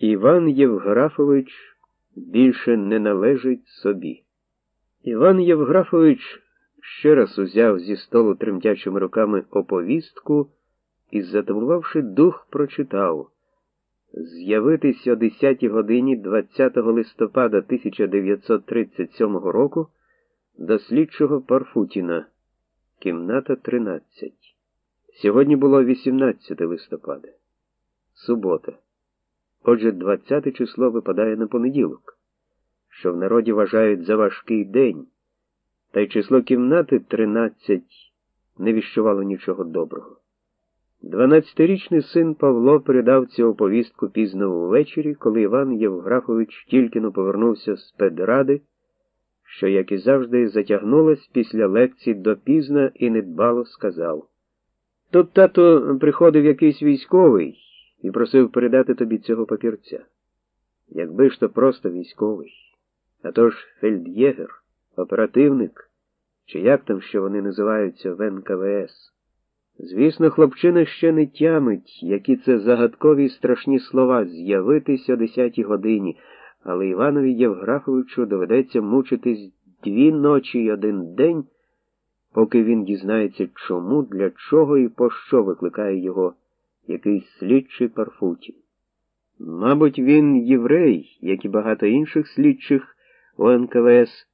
Іван Євграфович більше не належить собі. Іван Євграфович ще раз узяв зі столу тремтячими руками оповістку і, затамувавши дух, прочитав З'явитись о 10 годині 20 листопада 1937 року до слідчого Парфутіна, кімната 13. Сьогодні було 18 листопада, субота. Отже, 20 число випадає на понеділок, що в народі вважають за важкий день, та й число кімнати 13 не віщувало нічого доброго. Дванадцятирічний син Павло передав цю оповістку пізно ввечері, коли Іван Євграфович тільки но повернувся з педради, що, як і завжди, затягнулась після лекції допізно і недбало сказав. Тут тато приходив якийсь військовий і просив передати тобі цього папірця. Якби ж то просто військовий, а то ж фельд'єгер, оперативник, чи як там що вони називаються в НКВС. Звісно, хлопчина ще не тямить, які це загадкові і страшні слова з'явитись о десятій годині, але Іванові Євграфовичу доведеться мучитись дві ночі й один день, поки він дізнається, чому, для чого і по що викликає його якийсь слідчий Парфутін. Мабуть, він єврей, як і багато інших слідчих у НКВС,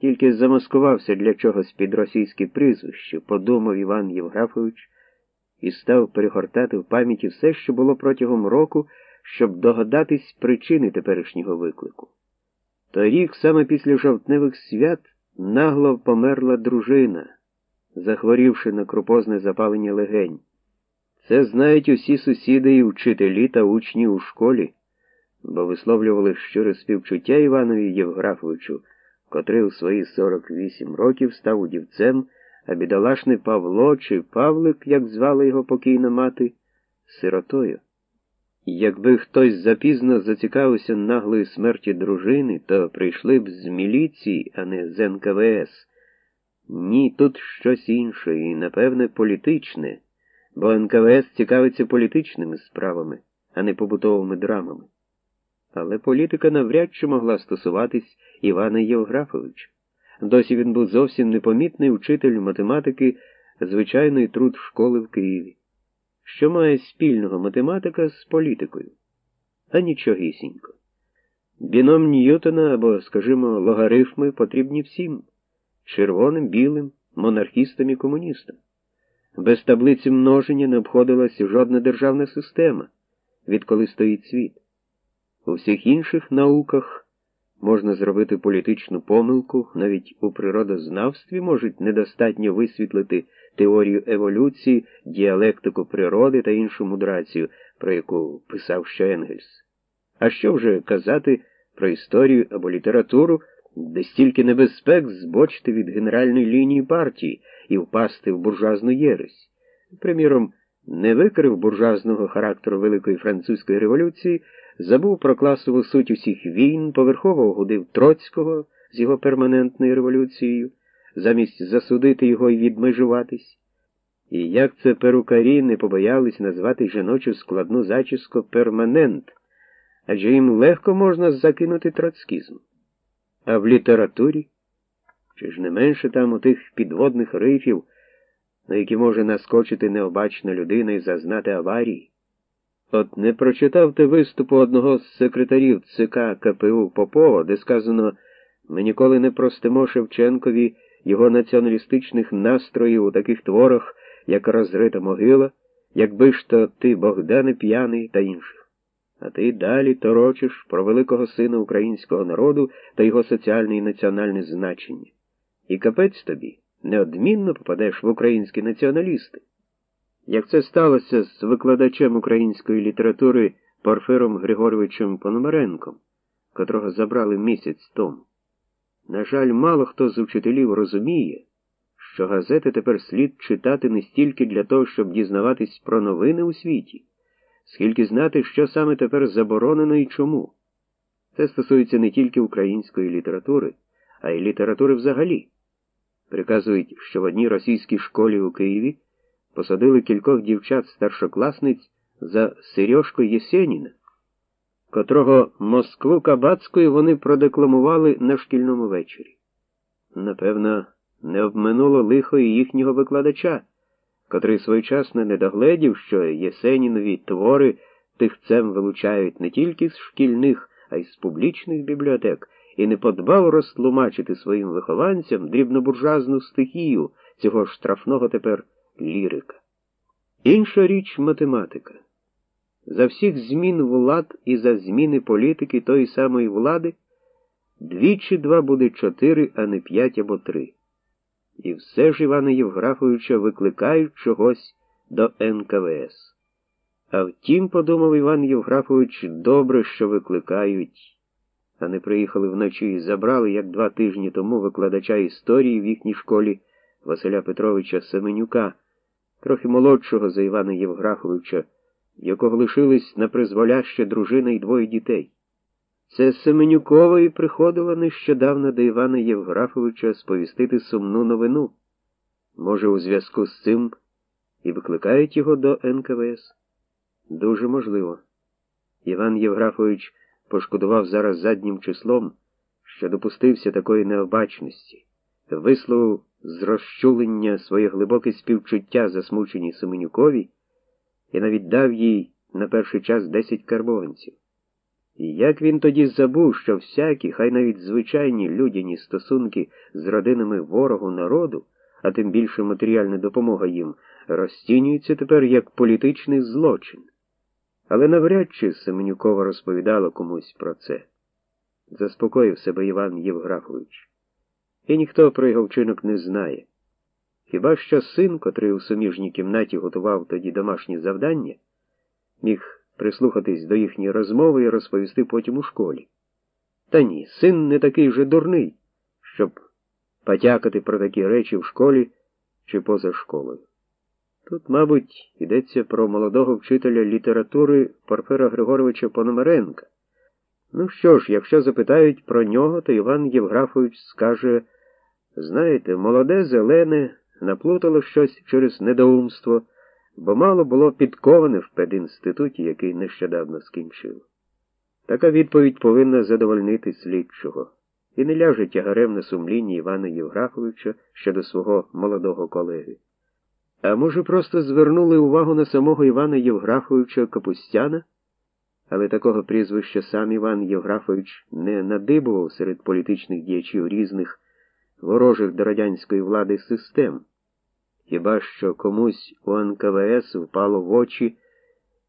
тільки замаскувався для чогось під російське прізвище, подумав Іван Євграфович і став перегортати в пам'яті все, що було протягом року, щоб догадатись причини теперішнього виклику. Торік, саме після жовтневих свят, нагло померла дружина, захворівши на крупозне запалення легень. Це знають усі сусіди і вчителі та учні у школі, бо висловлювали щире співчуття Іванові Євграфовичу, котрий у свої 48 років став удівцем, а бідолашний Павло чи Павлик, як звала його покійна мати, сиротою. Якби хтось запізно зацікавився наглої смерті дружини, то прийшли б з міліції, а не з НКВС. Ні, тут щось інше і, напевне, політичне, бо НКВС цікавиться політичними справами, а не побутовими драмами. Але політика навряд чи могла стосуватись Івана Євграфовича. Досі він був зовсім непомітний учитель математики звичайної труд школи в Києві. Що має спільного математика з політикою? А нічогісінько. Біном Ньютона або, скажімо, логарифми потрібні всім червоним, білим, монархістам і комуністам. Без таблиці множення не обходилася жодна державна система, відколи стоїть світ. У всіх інших науках можна зробити політичну помилку, навіть у природознавстві можуть недостатньо висвітлити теорію еволюції, діалектику природи та іншу мудрацію, про яку писав ще Енгельс. А що вже казати про історію або літературу, де стільки небезпек збочити від генеральної лінії партії і впасти в буржуазну єресь? Приміром, не викрив буржуазного характеру Великої Французької революції, забув про класову суть усіх війн, поверхово огудив Троцького з його перманентною революцією замість засудити його і відмежуватись. І як це перукарі не побоялись назвати жіночу складну зачіску перманент, адже їм легко можна закинути троцкізм. А в літературі? Чи ж не менше там у тих підводних рифів, на які може наскочити необачна людина і зазнати аварії? От не прочитав ти виступу одного з секретарів ЦК КПУ Попова, де сказано, ми ніколи не простимо Шевченкові його націоналістичних настроїв у таких творах, як розрита могила, якби ж то ти Богдане п'яний та інших. А ти далі торочиш про великого сина українського народу та його соціальне і національне значення. І капець тобі неодмінно попадеш в українські націоналісти. Як це сталося з викладачем української літератури Порфиром Григоровичем Пономаренком, котрого забрали місяць тому. На жаль, мало хто з учителів розуміє, що газети тепер слід читати не стільки для того, щоб дізнаватись про новини у світі, скільки знати, що саме тепер заборонено і чому. Це стосується не тільки української літератури, а й літератури взагалі. Приказують, що в одній російській школі у Києві посадили кількох дівчат старшокласниць за Сережку Єсеніна. котрого Москву Кабацькою вони продекламували на шкільному вечорі. Напевно, не обминуло лихо і їхнього викладача, котрий своєчасно не догледів, що Єсенінові твори тихцем вилучають не тільки з шкільних, а й з публічних бібліотек, і не подбав розтлумачити своїм вихованцям дрібнобуржуазну стихію цього штрафного тепер лірика. Інша річ математика. За всіх змін влад і за зміни політики тої самої влади двічі два буде чотири, а не п'ять або три. І все ж Івана Євграфовича викликають чогось до НКВС. А втім, подумав Іван Євграфович, добре, що викликають, а не приїхали вночі і забрали, як два тижні тому викладача історії в їхній школі Василя Петровича Семенюка, трохи молодшого за Івана Євграфовича, якого лишились на призволяще дружина і двоє дітей. Це Семенюкової приходила нещодавно до Івана Євграфовича сповістити сумну новину. Може, у зв'язку з цим і викликають його до НКВС? Дуже можливо. Іван Євграфович пошкодував зараз заднім числом, що допустився такої необачності, висловив з розчулення своє глибоке співчуття засмученій Семенюкові і навіть дав їй на перший час десять карбованців. І як він тоді забув, що всякі, хай навіть звичайні людяні стосунки з родинами ворогу народу, а тим більше матеріальна допомога їм, розцінюються тепер як політичний злочин. Але навряд чи Семенюкова розповідала комусь про це. Заспокоїв себе Іван Євграфович. І ніхто про його вчинок не знає. Хіба що син, котрий у суміжній кімнаті готував тоді домашні завдання, міг прислухатись до їхньої розмови і розповісти потім у школі. Та ні, син не такий же дурний, щоб потякати про такі речі в школі чи поза школою. Тут, мабуть, йдеться про молодого вчителя літератури Порфира Григоровича Пономаренка. Ну що ж, якщо запитають про нього, то Іван Євграфович скаже, знаєте, молоде, зелене, наплутало щось через недоумство бо мало було підковане в пединституті, який нещодавно скінчив. Така відповідь повинна задовольнити слідчого і не ляже тягарем на сумлінні Івана Євграфовича щодо свого молодого колеги. А може, просто звернули увагу на самого Івана Євграфовича Капустяна, але такого прізвища сам Іван Євграфович не надибував серед політичних діячів різних ворожих до радянської влади систем. Хіба що комусь у НКВС впало в очі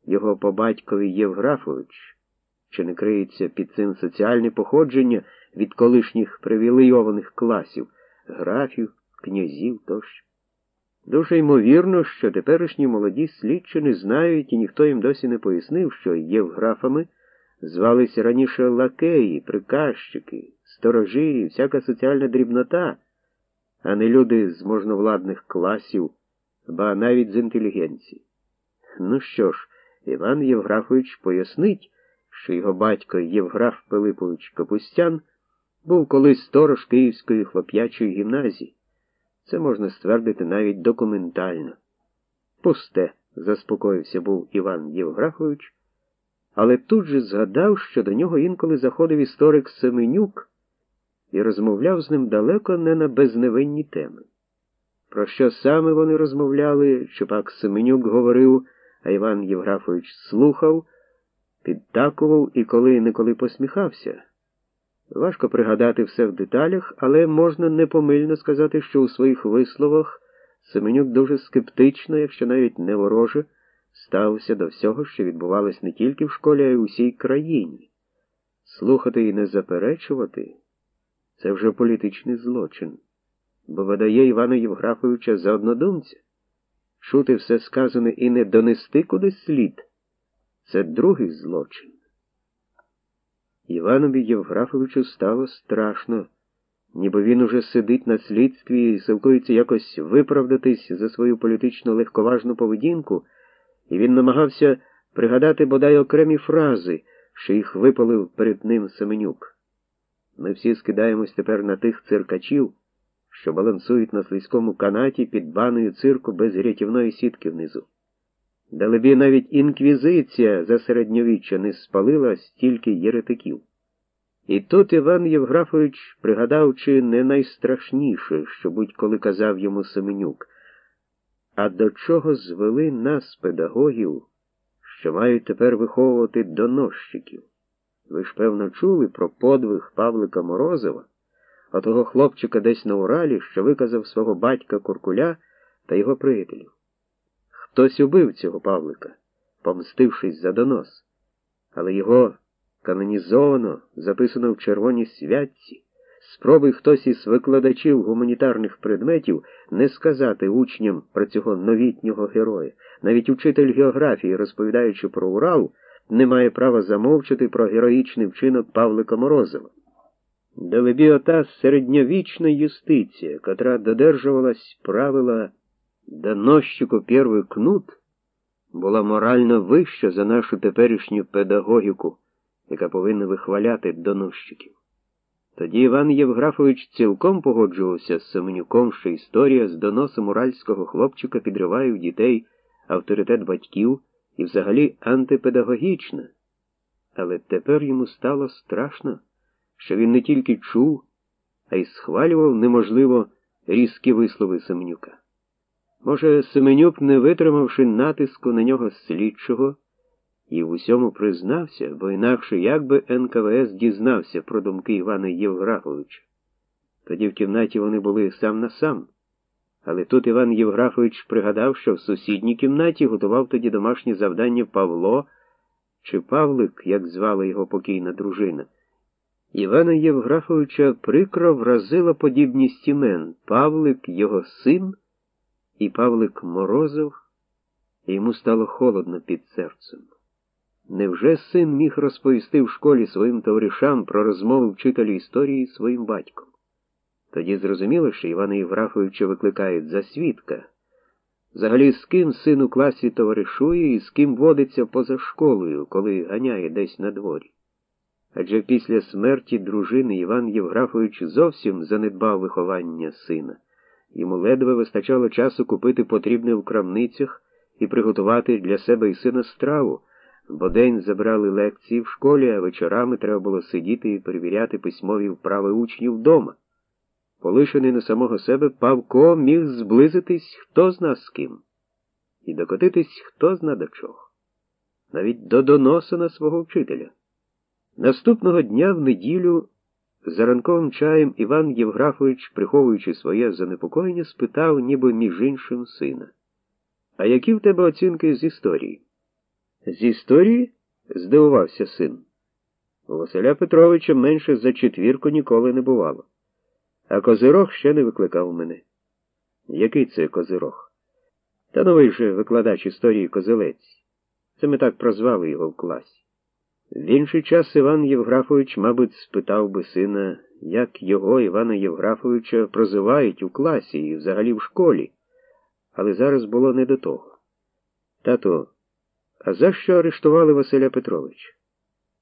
його по батькові Євграфович, чи не криється під цим соціальне походження від колишніх привілейованих класів, графів, князів тощо. Дуже ймовірно, що теперішні молоді слідчі не знають, і ніхто їм досі не пояснив, що євграфами звалися раніше лакеї, приказчики, сторожі, всяка соціальна дрібнота а не люди з можновладних класів, ба навіть з інтелігенції. Ну що ж, Іван Євграфович пояснить, що його батько Євграф Пилипович Капустян був колись сторож Київської хлоп'ячої гімназії. Це можна ствердити навіть документально. Пусте, заспокоївся був Іван Євграфович, але тут же згадав, що до нього інколи заходив історик Семенюк і розмовляв з ним далеко не на безневинні теми. Про що саме вони розмовляли, що пак Семенюк говорив, а Іван Євграфович слухав, підтакував і коли неколи посміхався. Важко пригадати все в деталях, але можна непомильно сказати, що у своїх висловах Семенюк дуже скептично, якщо навіть не вороже, ставився до всього, що відбувалось не тільки в школі, а й у всій країні. Слухати і не заперечувати. Це вже політичний злочин, бо видає Івана Євграфовича за однодумця. Чути все сказане і не донести кудись слід це другий злочин. Іванові Євграфовичу стало страшно, ніби він уже сидить на слідстві і силкується якось виправдатись за свою політично легковажну поведінку, і він намагався пригадати бодай окремі фрази, що їх випалив перед ним Семенюк. Ми всі скидаємось тепер на тих циркачів, що балансують на слизькому канаті під баною цирку без рятівної сітки внизу. Далебі навіть інквізиція за середньовіччя не спалила стільки єретиків. І тут Іван Євграфович пригадав чи не найстрашніше, що будь-коли казав йому Семенюк, а до чого звели нас, педагогів, що мають тепер виховувати доносчиків. Ви ж, певно, чули про подвиг Павлика Морозова, а того хлопчика десь на Уралі, що виказав свого батька Куркуля та його приятелів. Хтось убив цього Павлика, помстившись за донос, але його канонізовано, записано в червоній святці. Спроби хтось із викладачів гуманітарних предметів не сказати учням про цього новітнього героя. Навіть учитель географії, розповідаючи про Урал, не має права замовчати про героїчний вчинок Павлика Морозова. Далебі ота середньовічна юстиція, котра додержувалась правила доносчику первий кнут, була морально вища за нашу теперішню педагогіку, яка повинна вихваляти доносчиків. Тоді Іван Євграфович цілком погоджувався з Семенюком, що історія з доносом уральського хлопчика підриває в дітей авторитет батьків і взагалі антипедагогічна. Але тепер йому стало страшно, що він не тільки чув, а й схвалював неможливо різкі вислови Семенюка. Може, Семенюк, не витримавши натиску на нього слідчого, і в усьому признався, бо інакше як би НКВС дізнався про думки Івана Євграфовича. Тоді в кімнаті вони були сам на сам. Але тут Іван Євграфович пригадав, що в сусідній кімнаті готував тоді домашнє завдання Павло чи Павлик, як звала його покійна дружина. Івана Євграфовича прикро вразила подібність імен Павлик, його син і Павлик Морозов, і йому стало холодно під серцем. Невже син міг розповісти в школі своїм товаришам про розмову вчителя історії своїм батьком? Тоді зрозуміло, що Івана Євграфовича викликають за свідка. Взагалі, з ким син у класі товаришує і з ким водиться поза школою, коли ганяє десь на дворі. Адже після смерті дружини Іван Євграфович зовсім занедбав виховання сина. Йому ледве вистачало часу купити потрібне в крамницях і приготувати для себе і сина страву, бо день забрали лекції в школі, а вечорами треба було сидіти і перевіряти письмові вправи учнів вдома. Полишений на самого себе, Павко міг зблизитись хто зна з ким, і докотитись хто зна до чого, навіть до доносу на свого вчителя. Наступного дня в неділю за ранковим чаєм Іван Євграфович, приховуючи своє занепокоєння, спитав, ніби між іншим сина. А які в тебе оцінки з історії? З історії? здивувався син. У Василя Петровича менше за четвірку ніколи не бувало. А козирог ще не викликав мене. Який це козирог? Та новий же викладач історії козелець. Це ми так прозвали його в класі. В інший час Іван Євграфович, мабуть, спитав би сина, як його Івана Євграфовича прозивають у класі і взагалі в школі, але зараз було не до того. Тато, а за що арештували Василя Петровича?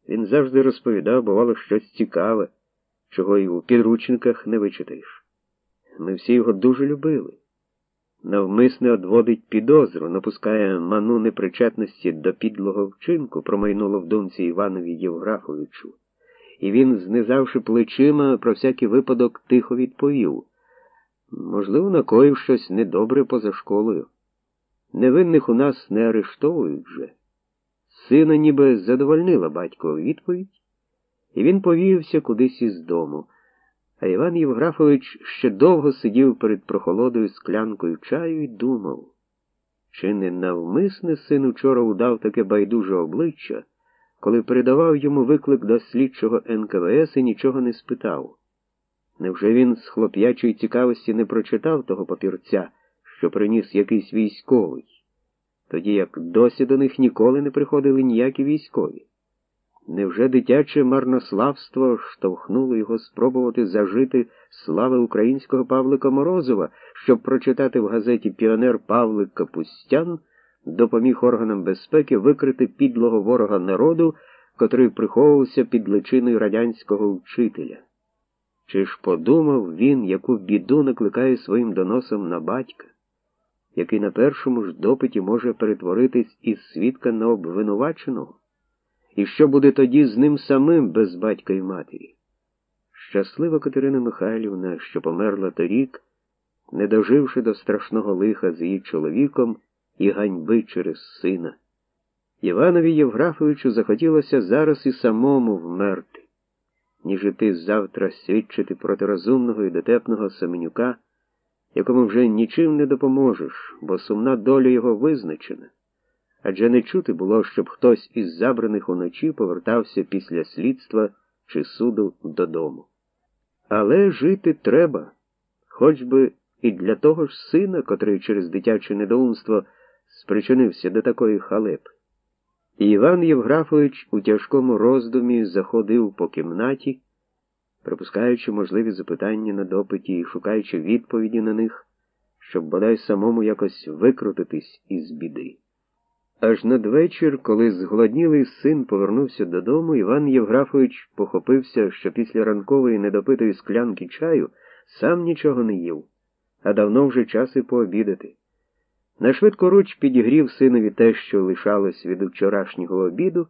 Він завжди розповідав, бувало, щось цікаве, чого й у підручниках не вичитаєш. Ми всі його дуже любили навмисне одводить підозру, напускає ману непричетності до підлого вчинку, промайнуло в думці Іванові Євграфовичу, і він, знизавши плечима, про всякий випадок тихо відповів можливо, накоїв щось недобре поза школою. Невинних у нас не арештовують вже. Сина ніби задовольнила батькова відповідь, і він повівся кудись із дому. А Іван Євграфович ще довго сидів перед прохолодою склянкою чаю і думав, чи не навмисне син учора удав таке байдуже обличчя, коли передавав йому виклик до слідчого НКВС і нічого не спитав. Невже він з хлоп'ячої цікавості не прочитав того папірця, що приніс якийсь військовий, тоді як досі до них ніколи не приходили ніякі військові? Невже дитяче марнославство штовхнуло його спробувати зажити слави українського Павлика Морозова, щоб прочитати в газеті Піонер Павлик Капустян допоміг органам безпеки викрити підлого ворога народу, котрий приховувався під личиною радянського вчителя? Чи ж подумав він, яку біду накликає своїм доносом на батька? який на першому ж допиті може перетворитись із свідка на обвинуваченого? І що буде тоді з ним самим без батька і матері? Щаслива Катерина Михайлівна, що померла торік, не доживши до страшного лиха з її чоловіком і ганьби через сина. Іванові Євграфовичу захотілося зараз і самому вмерти, ніж іти завтра свідчити проти розумного і дотепного Семенюка, якому вже нічим не допоможеш, бо сумна доля його визначена. Адже не чути було, щоб хтось із забраних уночі повертався після слідства чи суду додому. Але жити треба, хоч би і для того ж сина, котрий через дитяче недоумство спричинився до такої халепи. Іван Євграфович у тяжкому роздумі заходив по кімнаті, припускаючи можливі запитання на допиті і шукаючи відповіді на них, щоб бодай самому якось викрутитись із біди. Аж надвечір, коли зголоднілий син повернувся додому, Іван Євграфович похопився, що після ранкової недопитої склянки чаю сам нічого не їв, а давно вже час і пообідати. На швидкоруч підігрів синові те, що лишалось від вчорашнього обіду,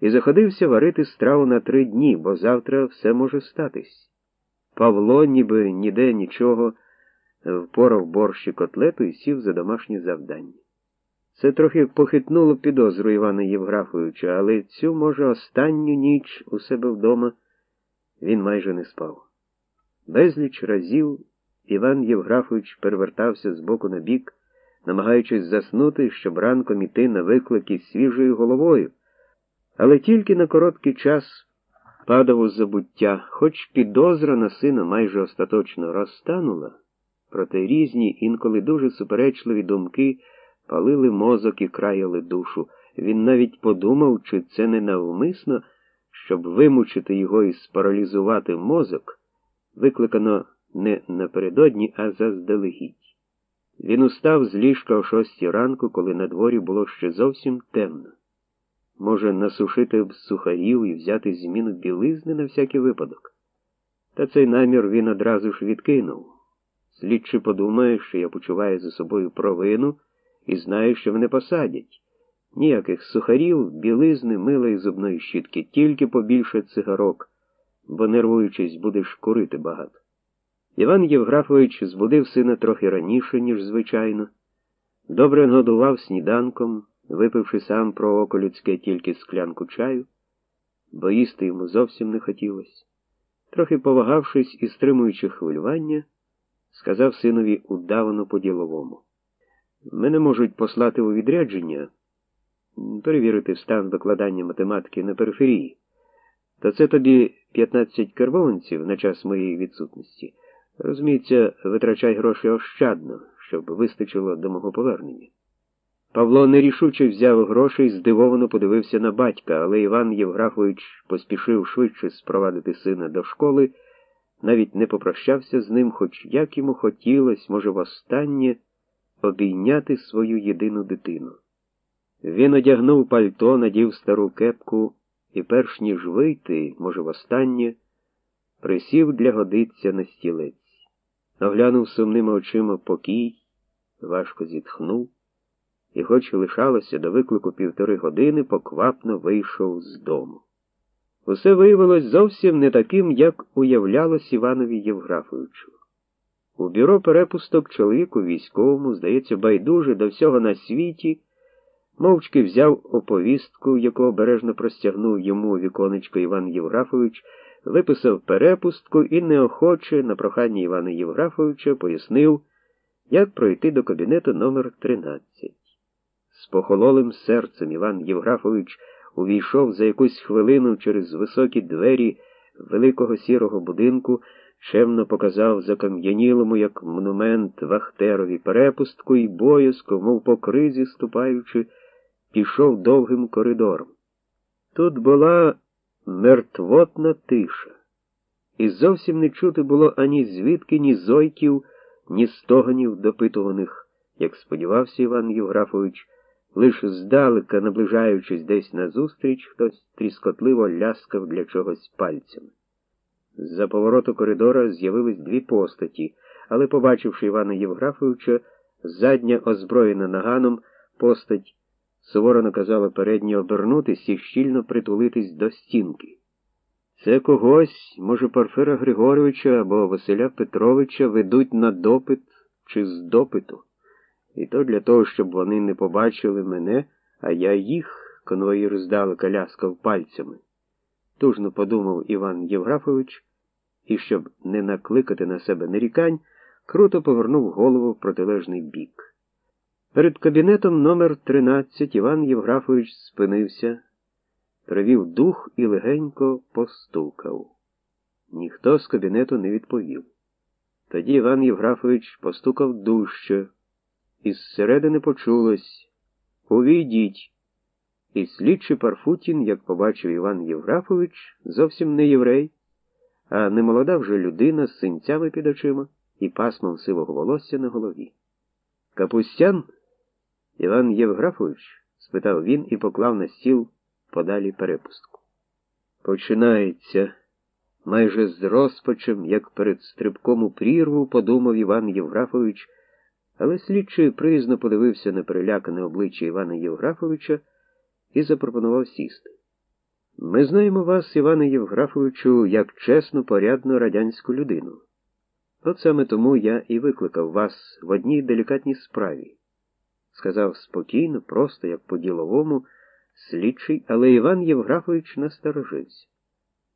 і заходився варити страву на три дні, бо завтра все може статись. Павло, ніби ніде нічого, впорав борщ і котлету і сів за домашнє завдання. Це трохи похитнуло підозру Івана Євграфовича, але цю, може, останню ніч у себе вдома він майже не спав. Безліч разів Іван Євграфович перевертався з боку на бік, намагаючись заснути, щоб ранком іти на виклики свіжою головою, але тільки на короткий час падав у забуття, хоч підозра на сина майже остаточно розтанула, проте різні, інколи дуже суперечливі думки палили мозок і краяли душу. Він навіть подумав, чи це не навмисно, щоб вимучити його і спаралізувати мозок, викликано не напередодні, а заздалегідь. Він устав з ліжка о шостій ранку, коли на дворі було ще зовсім темно. Може, насушити б сухарів і взяти зміну білизни на всякий випадок. Та цей намір він одразу ж відкинув. Слідчий подумає, що я почуваю за собою провину і знаю, що мене посадять. Ніяких сухарів, білизни, мила і зубної щітки, тільки побільше цигарок, бо, нервуючись, будеш курити багато. Іван Євграфович збудив сина трохи раніше, ніж звичайно, добре годував сніданком, випивши сам про око людське тільки склянку чаю, бо їсти йому зовсім не хотілося. Трохи повагавшись і стримуючи хвилювання, сказав синові удавано по-діловому. Мене можуть послати у відрядження, перевірити стан викладання математики на периферії. То це тобі 15 карбованців на час моєї відсутності. Розуміється, витрачай гроші ощадно, щоб вистачило до мого повернення. Павло нерішуче взяв гроші і здивовано подивився на батька, але Іван Євграфович поспішив швидше спровадити сина до школи, навіть не попрощався з ним, хоч як йому хотілося, може, востаннє обійняти свою єдину дитину. Він одягнув пальто, надів стару кепку і, перш ніж вийти, може, востаннє, присів для годиця на стілець. Оглянув сумними очима покій, важко зітхнув, і, хоч лишалося до виклику півтори години, поквапно вийшов з дому. Усе виявилось зовсім не таким, як уявлялось Іванові Євграфовичу. У бюро перепусток чоловіку військовому, здається, байдуже до всього на світі, мовчки взяв оповістку, яку обережно простягнув йому віконечко Іван Євграфович, виписав перепустку і неохоче, на прохання Івана Євграфовича, пояснив, як пройти до кабінету номер 13 З похололим серцем Іван Євграфович увійшов за якусь хвилину через високі двері великого сірого будинку чемно показав закам'янілому, як монумент Вахтерові перепустку і боязко, мов по кризі ступаючи, пішов довгим коридором. Тут була мертвотна тиша, і зовсім не чути було ані звідки, ні зойків, ні стоганів допитуваних, як сподівався Іван Євграфович, лише здалека, наближаючись десь назустріч, хтось тріскотливо ляскав для чогось пальцями. За повороту коридора з'явились дві постаті, але, побачивши Івана Євграфовича, задня озброєна наганом постать суворо наказала передні обернутись і щільно притулитись до стінки. Це когось, може, Порфира Григоровича або Василя Петровича ведуть на допит чи з допиту. І то для того, щоб вони не побачили мене, а я їх, конвоїр здалека ляскав пальцями. Тужно подумав Іван Євграфович, і, щоб не накликати на себе нарікань, круто повернув голову в протилежний бік. Перед кабінетом номер 13 Іван Євграфович спинився, привів дух і легенько постукав. Ніхто з кабінету не відповів. Тоді Іван Євграфович постукав дужче, і зсередини почулось Увійдіть. І слідчий Парфутін, як побачив Іван Євграфович, зовсім не єврей, а немолода вже людина з синцями під очима і пасмом сивого волосся на голові. Капустян Іван Євграфович? спитав він і поклав на стіл подалі перепустку. Починається. Майже з розпачем, як перед стрибком у прірву, подумав Іван Євграфович, але слідчий приязно подивився на перелякане обличчя Івана Євграфовича і запропонував сісти. Ми знаємо вас, Іване Євграфовичу, як чесну, порядну радянську людину. От саме тому я і викликав вас в одній делікатній справі сказав спокійно, просто як по-діловому, слідчий, але Іван Євграфович насторожився.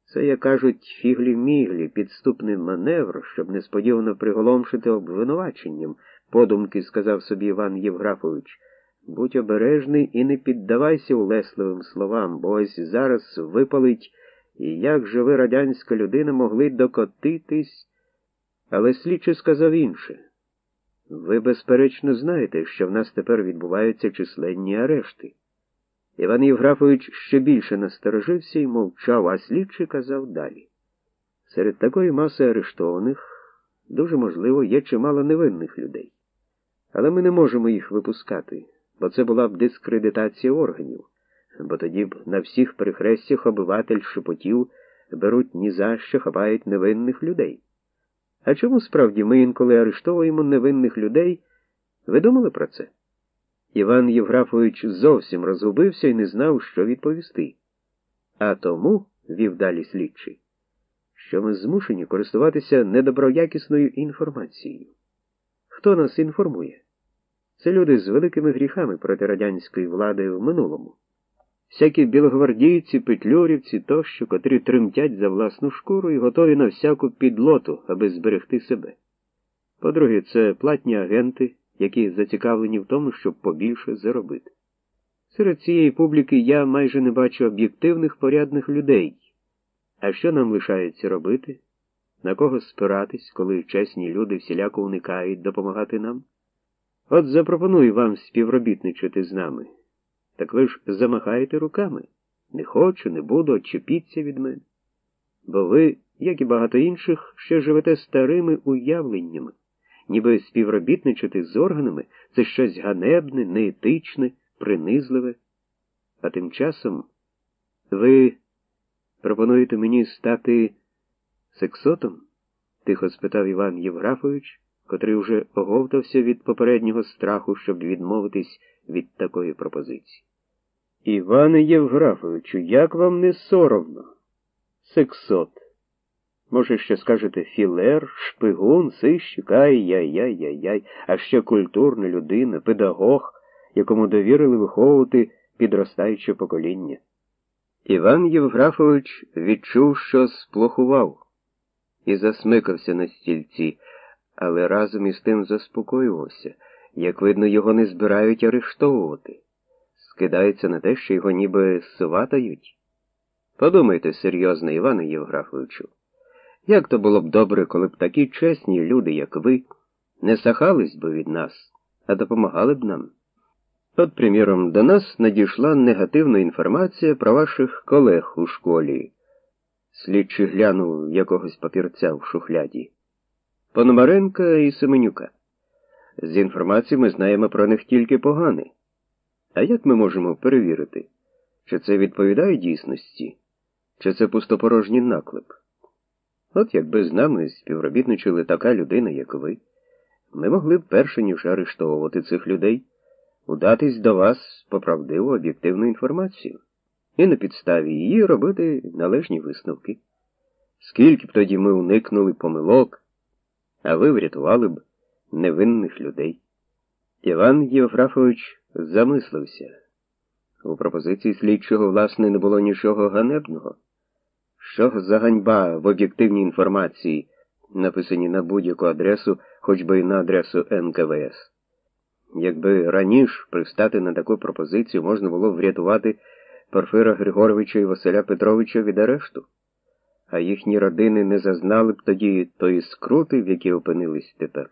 Це, як кажуть, фіглі-міглі, підступний маневр, щоб несподівано приголомшити обвинуваченням, подумки сказав собі Іван Євграфович. Будь обережний і не піддавайся улесливим словам, бо ось зараз випалить, і як же ви, радянська людина, могли докотитись. Але слідчий сказав інше. Ви, безперечно, знаєте, що в нас тепер відбуваються численні арешти. Іван Євграфович ще більше насторожився і мовчав, а слідчий казав далі. Серед такої маси арештованих дуже можливо є чимало невинних людей. Але ми не можемо їх випускати, бо це була б дискредитація органів, бо тоді б на всіх перехрестях обиватель шепотів беруть ні за що хапають невинних людей. А чому справді ми інколи арештовуємо невинних людей? Ви думали про це? Іван Євграфович зовсім розгубився і не знав, що відповісти. А тому, вів далі слідчий, що ми змушені користуватися недоброякісною інформацією. Хто нас інформує? Це люди з великими гріхами проти радянської влади в минулому всякі білогвардійці, петлюрівці тощо, котрі тремтять за власну шкуру і готові на всяку підлоту, аби зберегти себе. По-друге, це платні агенти, які зацікавлені в тому, щоб побільше заробити. Серед цієї публіки я майже не бачу об'єктивних порядних людей. А що нам лишається робити? На кого спиратись, коли чесні люди всіляко уникають допомагати нам? От запропоную вам співробітничати з нами. Так ви ж замахаєте руками. Не хочу, не буду, отчепіться від мене. Бо ви, як і багато інших, ще живете старими уявленнями, ніби співробітничати з органами це щось ганебне, неетичне, принизливе. А тим часом ви пропонуєте мені стати сексотом? тихо спитав Іван Євграфович, котрий уже оговтався від попереднього страху, щоб відмовитись від такої пропозиції. Іване Євграфовичу, як вам не соромно? Сексот. Може, ще скажете філер, шпигун, сищик, ай-яй-яй-яй-яй, а ще культурна людина, педагог, якому довірили виховувати підростаюче покоління. Іван Євграфович відчув, що сплохував, і засмикався на стільці, але разом із тим заспокоювався. Як видно, його не збирають арештовувати. Скидається на те, що його ніби сватають. Подумайте серйозно, Іване Євграфовичу, як то було б добре, коли б такі чесні люди, як ви, не сахались би від нас, а допомагали б нам. От, приміром, до нас надійшла негативна інформація про ваших колег у школі. Слідчий глянув якогось папірця в шухляді. Пономаренка і Семенюка. З інформації ми знаємо про них тільки погане. А як ми можемо перевірити, чи це відповідає дійсності, чи це пустопорожній наклеп? От якби з нами співробітничали така людина, як ви, ми могли б, перше ніж арештовувати цих людей, удатись до вас по правдиву об'єктивну інформацію і на підставі її робити належні висновки. Скільки б тоді ми уникнули помилок, а ви врятували б невинних людей. Іван Євграфович замислився. У пропозиції слідчого, власне, не було нічого ганебного. Що за ганьба в об'єктивній інформації, написані на будь-яку адресу, хоч би й на адресу НКВС. Якби раніше пристати на таку пропозицію можна було врятувати Порфира Григоровича і Василя Петровича від арешту, а їхні родини не зазнали б тоді тої скрути, в якій опинились тепер.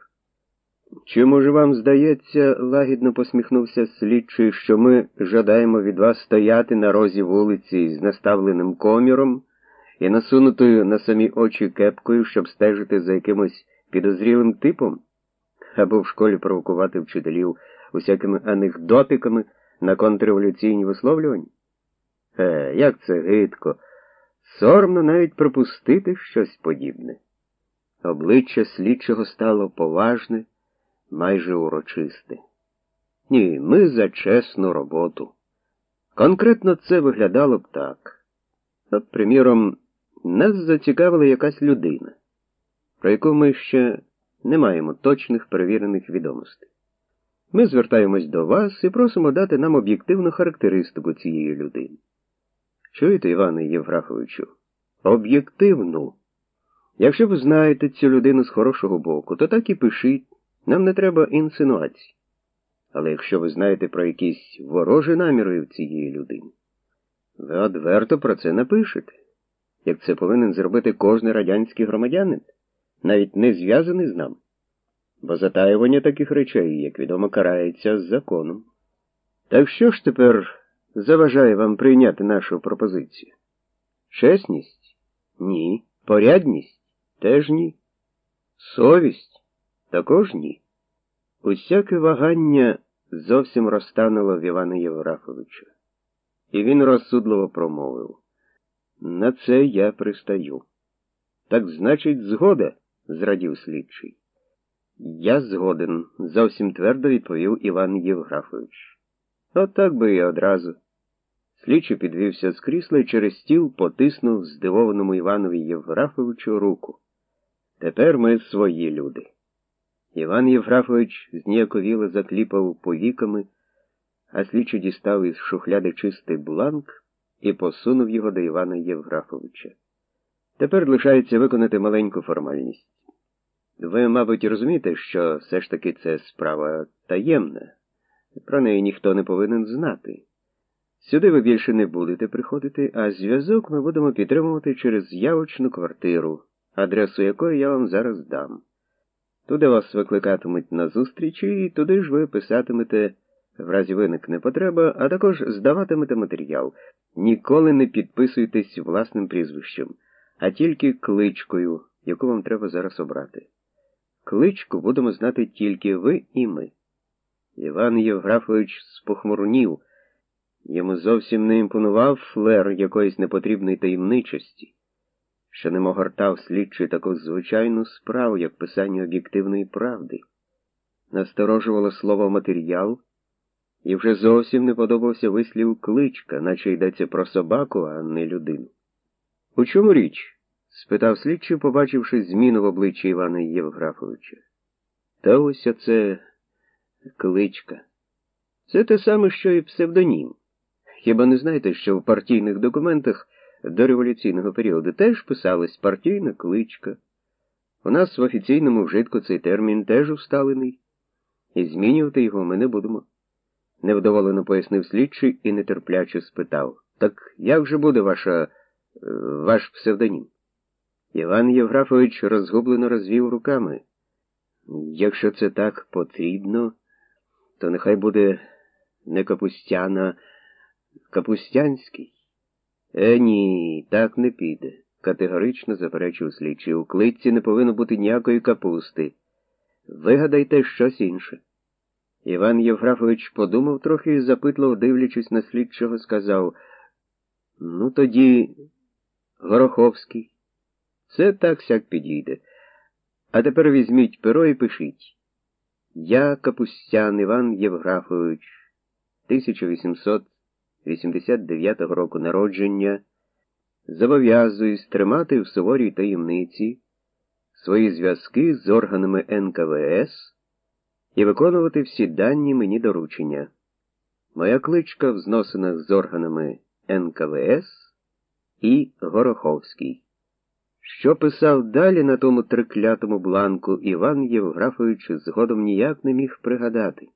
Чи, може, вам здається, лагідно посміхнувся слідчий, що ми жадаємо від вас стояти на розі вулиці з наставленим коміром і насунутою на самі очі кепкою, щоб стежити за якимось підозрілим типом, або в школі провокувати вчителів усякими анекдотиками на контрреволюційні висловлювання? Е, як це гидко, соромно навіть пропустити щось подібне. Обличчя слідчого стало поважне майже урочисте. Ні, ми за чесну роботу. Конкретно це виглядало б так. От, приміром, нас зацікавила якась людина, про яку ми ще не маємо точних перевірених відомостей. Ми звертаємось до вас і просимо дати нам об'єктивну характеристику цієї людини. Чуєте, Іване Євграфовичу? Об'єктивну. Якщо ви знаєте цю людину з хорошого боку, то так і пишіть. Нам не треба інсинуацій. Але якщо ви знаєте про якісь ворожі наміри в цієї людини, ви одверто про це напишете, як це повинен зробити кожен радянський громадянин, навіть не зв'язаний з нами. Бо затаювання таких речей, як відомо, карається з законом. Так що ж тепер заважає вам прийняти нашу пропозицію? Чесність? Ні. Порядність? Теж ні. Совість? Також ні. Усяке вагання зовсім розтануло в Івана Євграфовича, і він розсудливо промовив на це я пристаю. Так значить, згода, зрадів слідчий. Я згоден, зовсім твердо відповів Іван Євграфович. Отак би і одразу. Слідчий підвівся з крісла і через стіл потиснув здивованому Іванові Євграфовичу руку. Тепер ми свої люди. Іван Євграфович зніяковіло закліпав повіками, а слідчий дістав із шухляди чистий бланк і посунув його до Івана Євграфовича. Тепер лишається виконати маленьку формальність. Ви, мабуть, розумієте, що все ж таки це справа таємна, про неї ніхто не повинен знати. Сюди ви більше не будете приходити, а зв'язок ми будемо підтримувати через явочну квартиру, адресу якої я вам зараз дам. Туди вас викликатимуть на зустрічі, і туди ж ви писатимете, в разі виникне потреба, а також здаватимете матеріал. Ніколи не підписуйтесь власним прізвищем, а тільки кличкою, яку вам треба зараз обрати. Кличку будемо знати тільки ви і ми. Іван Євграфович спохмурнів. Йому зовсім не імпонував флер якоїсь непотрібної таємничості що не могортав слідчий таку звичайну справу, як писання об'єктивної правди. Насторожувало слово матеріал, і вже зовсім не подобався вислів кличка, наче йдеться про собаку, а не людину. У чому річ? спитав слідчий, побачивши зміну в обличчі Івана Євграфовича. Та ось оце кличка. Це те саме, що і псевдонім. Хіба не знаєте, що в партійних документах до революційного періоду теж писалась партійна кличка. У нас в офіційному вжитку цей термін теж усталений, і змінювати його ми не будемо. Невдоволено пояснив слідчий і нетерпляче спитав Так як же буде ваша, е, ваш псевдонім? Іван Євграфович розгублено розвів руками. Якщо це так потрібно, то нехай буде не Капустяна, Капустянський. Е, ні, так не піде, категорично заперечив слідчий. У клитці не повинно бути ніякої капусти. Вигадайте щось інше. Іван Євграфович подумав трохи і запитливо дивлячись на слідчого, сказав Ну, тоді Гороховський. Це так сяк підійде. А тепер візьміть перо і пишіть. Я, Капустян Іван Євграфович, 1889 року народження, зобов'язуюсь тримати в суворій таємниці свої зв'язки з органами НКВС і виконувати всі дані мені доручення. Моя кличка в зносинах з органами НКВС і Гороховський. Що писав далі на тому триклятому бланку, Іван Євграфович згодом ніяк не міг пригадати,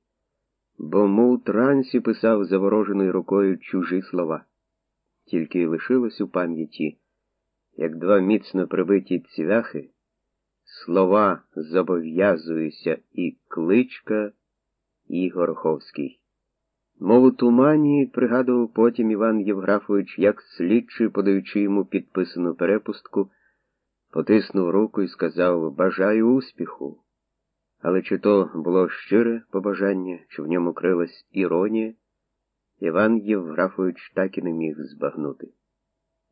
бо мов трансі писав завороженою рукою чужі слова. Тільки й лишилось у пам'яті, як два міцно прибиті цвяхи, слова зобов'язуюся і кличка і Гороховський. Мов у тумані, пригадував потім Іван Євграфович, як слідчий, подаючи йому підписану перепустку, потиснув руку і сказав Бажаю успіху. Але чи то було щире побажання, чи в ньому крилась іронія, Іван Євграфович так і не міг збагнути.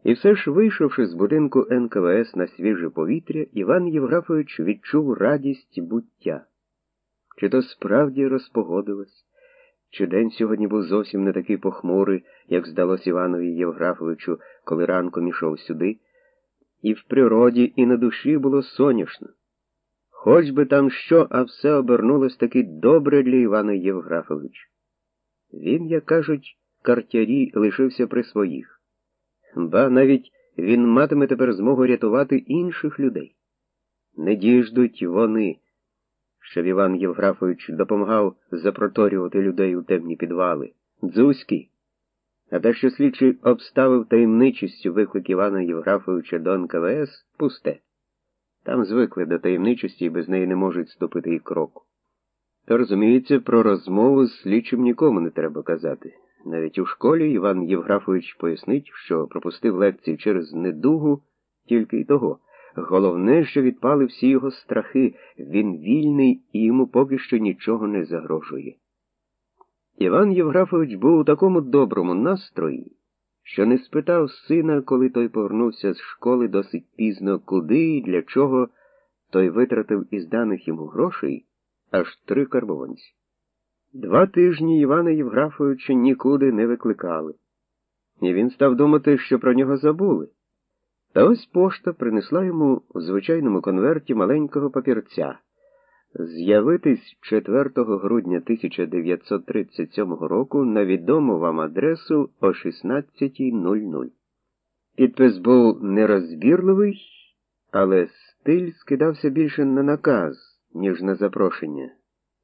І все ж, вийшовши з будинку НКВС на свіже повітря, Іван Євграфович відчув радість буття. Чи то справді розпогодилось, чи день сьогодні був зовсім не такий похмурий, як здалось Іванові Євграфовичу, коли ранком ішов сюди і в природі, і на душі було соняшно. Хоч би там що, а все обернулось таки добре для Івана Євграфовича. Він, як кажуть, картярі лишився при своїх. Ба навіть він матиме тепер змогу рятувати інших людей. Не діждуть вони, щоб Іван Євграфович допомагав запроторювати людей у темні підвали. Дзузький. А те, що слідчий обставив таємничістю виклик Івана Євграфовича до НКВС, пусте. Там звикли до таємничості і без неї не можуть ступити і кроку. То, розуміється, про розмову з слідчим нікому не треба казати. Навіть у школі Іван Євграфович пояснить, що пропустив лекції через недугу тільки й того. Головне, що відпали всі його страхи, він вільний і йому поки що нічого не загрожує. Іван Євграфович був у такому доброму настрої, що не спитав сина, коли той повернувся з школи досить пізно, куди і для чого той витратив із даних йому грошей аж три карбованці. Два тижні Івана Євграфовича нікуди не викликали, і він став думати, що про нього забули. Та ось пошта принесла йому в звичайному конверті маленького папірця. З'явитись 4 грудня 1937 року на відому вам адресу о 16.00. Підпис був нерозбірливий, але стиль скидався більше на наказ, ніж на запрошення.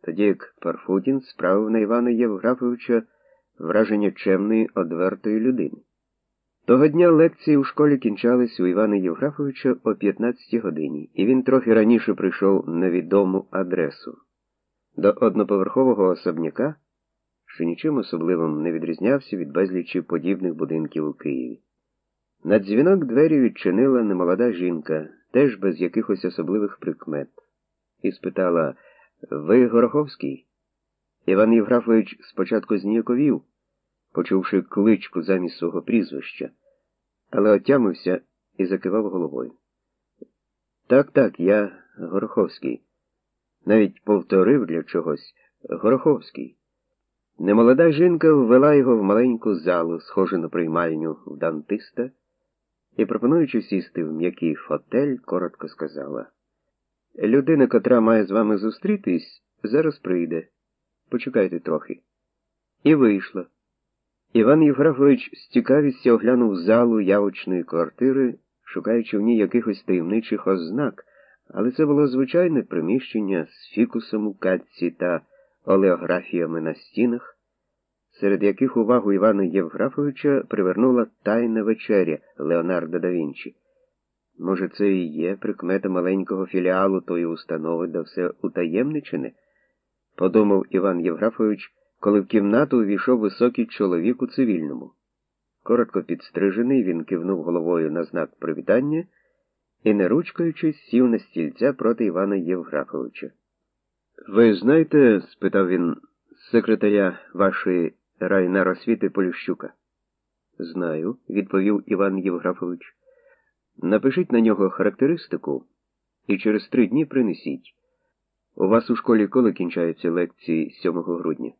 Тоді як Парфутін справив на Івана Євграфовича враження чемної, одвертої людини. Того дня лекції у школі кінчались у Івана Євграфовича о 15 годині, і він трохи раніше прийшов на відому адресу до одноповерхового особняка, що нічим особливим не відрізнявся від безлічі подібних будинків у Києві. На дзвінок двері відчинила немолода жінка, теж без якихось особливих прикмет, і спитала Ви Гороховський? Іван Євграфович спочатку зніяковів, почувши кличку замість свого прізвища але отямився і закивав головою. Так, так, я Гороховський. Навіть повторив для чогось Гороховський. Немолода жінка ввела його в маленьку залу, схожу на приймальню в дантиста, і, пропонуючи сісти в м'який фотель, коротко сказала Людина, котра має з вами зустрітись, зараз прийде. Почекайте трохи. І вийшла. Іван Євграфович з цікавістю оглянув залу явочної квартири, шукаючи в ній якихось таємничих ознак, але це було звичайне приміщення з фікусом у катці та олеографіями на стінах, серед яких увагу Івана Євграфовича привернула тайна вечеря Леонардо да Вінчі. Може, це і є прикмета маленького філіалу тої установи, де все утаємничене? подумав Іван Євграфович коли в кімнату увійшов високий чоловік у цивільному. Коротко підстрижений, він кивнув головою на знак привітання і, не ручкаючись, сів на стільця проти Івана Євграфовича. Ви знаєте, спитав він секретаря вашої райнаросвіти Поліщука. Знаю, відповів Іван Євграфович. Напишіть на нього характеристику і через три дні принесіть. У вас у школі коли кінчаються лекції 7 грудня?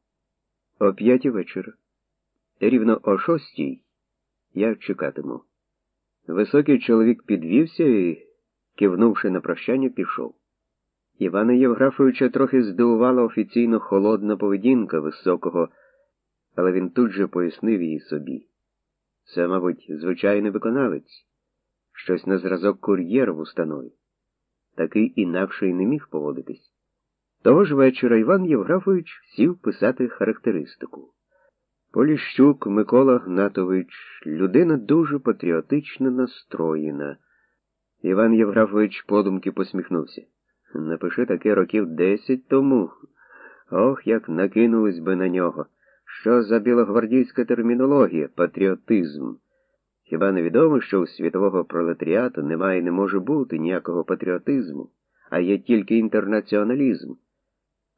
О п'ятій вечора. Рівно о шостій я чекатиму. Високий чоловік підвівся і, кивнувши на прощання, пішов. Івана Євграфовича трохи здивувала офіційно холодна поведінка високого, але він тут же пояснив її собі. Це, мабуть, звичайний виконавець, щось на зразок кур'єр в установі. Такий інакше й не міг поводитись. Того ж вечора Іван Євграфович сів писати характеристику. Поліщук Микола Гнатович, людина дуже патріотично настроєна. Іван Євграфович подумки посміхнувся. Напиши таке років десять тому. Ох, як накинулись би на нього. Що за білогвардійська термінологія, патріотизм? Хіба не відомо, що у світового пролетаріату немає і не може бути ніякого патріотизму, а є тільки інтернаціоналізм?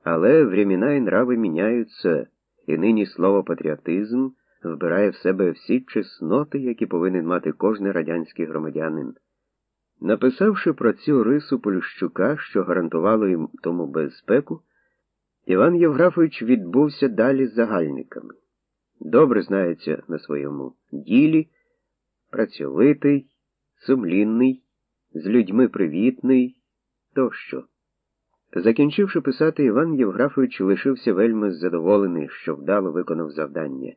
Але времена і нрави міняються, і нині слово патріотизм вбирає в себе всі чесноти, які повинен мати кожний радянський громадянин. Написавши про цю рису Полющука, що гарантувало їм тому безпеку, Іван Євграфович відбувся далі з загальниками. Добре знається на своєму ділі, працьовитий, сумлінний, з людьми привітний тощо. Закінчивши писати, Іван Євграфович лишився вельми задоволений, що вдало виконав завдання,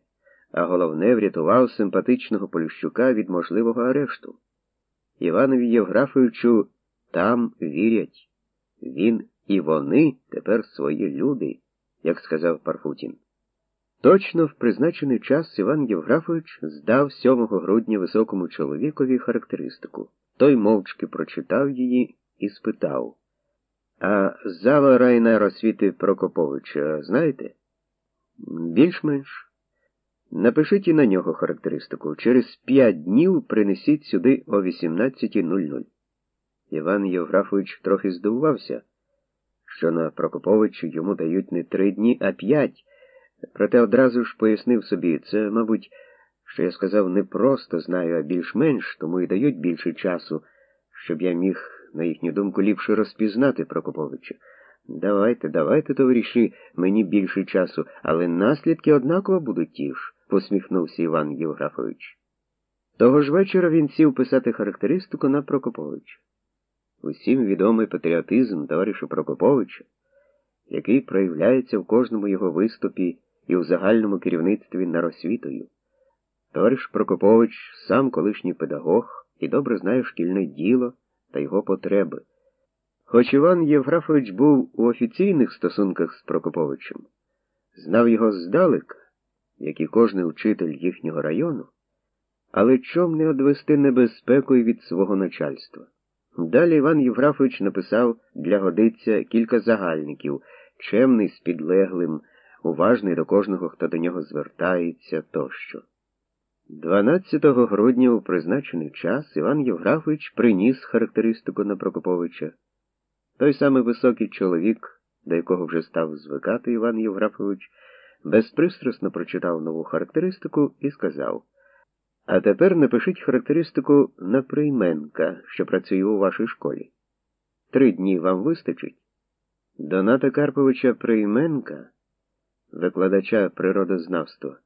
а головне врятував симпатичного Полющука від можливого арешту. Іванові Євграфовичу там вірять. Він і вони тепер свої люди, як сказав Парфутін. Точно в призначений час Іван Євграфович здав 7 грудня високому чоловікові характеристику. Той мовчки прочитав її і спитав. А зала райна розсвіти Прокоповича знаєте? Більш-менш. Напишіть і на нього характеристику. Через п'ять днів принесіть сюди о 18.00. Іван Євграфович трохи здивувався, що на Прокоповичу йому дають не три дні, а п'ять. Проте одразу ж пояснив собі, це, мабуть, що я сказав, не просто знаю, а більш-менш, тому і дають більше часу, щоб я міг, на їхню думку, ліпше розпізнати Прокоповича. Давайте, давайте, товариші, мені більше часу, але наслідки однаково будуть ті ж посміхнувся Іван Євграфович. Того ж вечора він сів писати характеристику на Прокоповича. Усім відомий патріотизм товариша Прокоповича, який проявляється в кожному його виступі і у загальному керівництві наросвітою. Товариш Прокопович сам колишній педагог і добре знає шкільне діло та його потреби. Хоч Іван Євграфович був у офіційних стосунках з Прокоповичем, знав його здалека як і кожний учитель їхнього району, але чом не одвести небезпекою від свого начальства. Далі Іван Євграфович написав для годиця кілька загальників, чемний з підлеглим, уважний до кожного, хто до нього звертається тощо. 12 грудня у призначений час Іван Євграфович приніс характеристику на Прокоповича. Той самий високий чоловік, до якого вже став звикати Іван Євграфович, безпристрасно прочитав нову характеристику і сказав: А тепер напишіть характеристику на прийменка, що працює у вашій школі. Три дні вам вистачить. Доната Карповича Прийменка, викладача природознавства,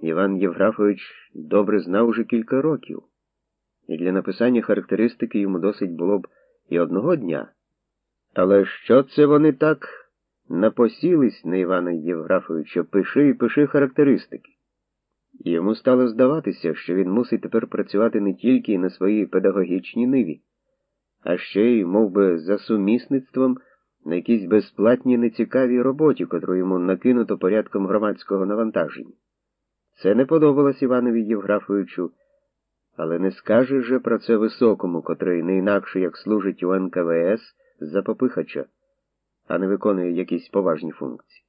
Іван Євграфович добре знав уже кілька років, і для написання характеристики йому досить було б і одного дня. Але що це вони так? напосілись на Івана Євграфовича пиши і пиши характеристики. Йому стало здаватися, що він мусить тепер працювати не тільки на своїй педагогічній ниві, а ще й мов би, за сумісництвом на якійсь безплатній нецікавій роботі, котру йому накинуто порядком громадського навантаження. Це не подобалось Іванові Євграфовичу, але не скаже же про це високому, котрий не інакше як служить у НКВС за попихача а не виконує якісь поважні функції.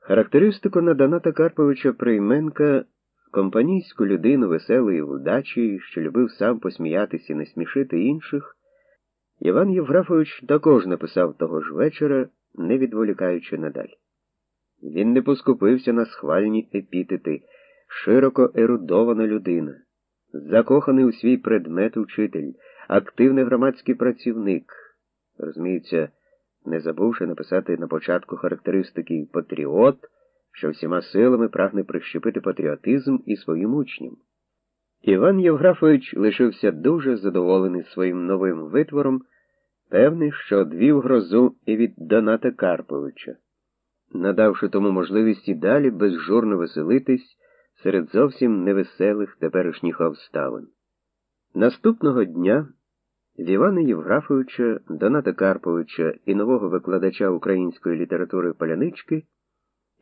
Характеристику на Доната Карповича Прийменка компанійську людину веселої вдачі, що любив сам посміятися і не смішити інших, Іван Євграфович також написав того ж вечора, не відволікаючи надалі. Він не поскупився на схвальні епітети, широко ерудована людина, закоханий у свій предмет учитель, активний громадський працівник, розуміється, не забувши написати на початку характеристики патріот, що всіма силами прагне прищепити патріотизм і своїм учням. Іван Євграфович лишився дуже задоволений своїм новим витвором, певний, що одвів грозу і від Доната Карповича, надавши тому можливість і далі безжурно веселитись серед зовсім невеселих теперішніх обставин. Наступного дня в Івана Євграфовича, Доната Карповича і нового викладача української літератури Полянички,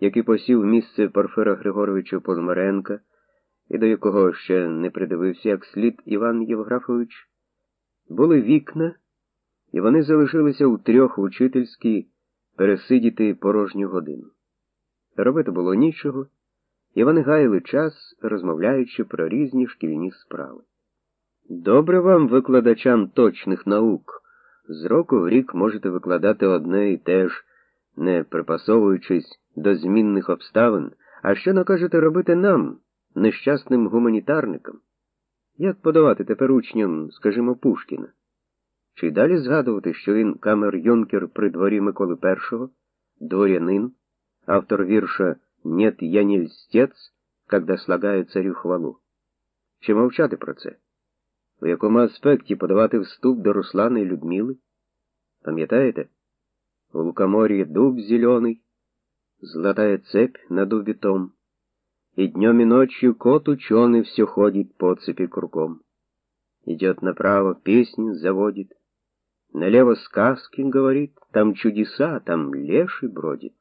який посів місце Порфира Григоровича Позмаренка, і до якого ще не придивився як слід Іван Євграфович, були вікна, і вони залишилися у трьох учительській пересидіти порожню годину. Робити було нічого, і вони гаяли час, розмовляючи про різні шкільні справи. Добре вам, викладачам точних наук, з року в рік можете викладати одне і те ж, не припасовуючись до змінних обставин, а що накажете робити нам, нещасним гуманітарникам? Як подавати тепер учням, скажімо, Пушкіна? Чи далі згадувати, що він камер юнкер при дворі Миколи І, дворянин, автор вірша «Нет, я не льстец, когда слагаю царю хвалу? Чи мовчати про це? У якому аспекті подавати вступ до Руслана і Людмили? Пам'ятаєте? У лукоморье дуб зеленый, золотая цепь на дубе том, и днем и ночью кот ученый все ходит по цепи кругом. Идет направо, песни заводит, налево сказки говорит, там чудеса, там леший бродит,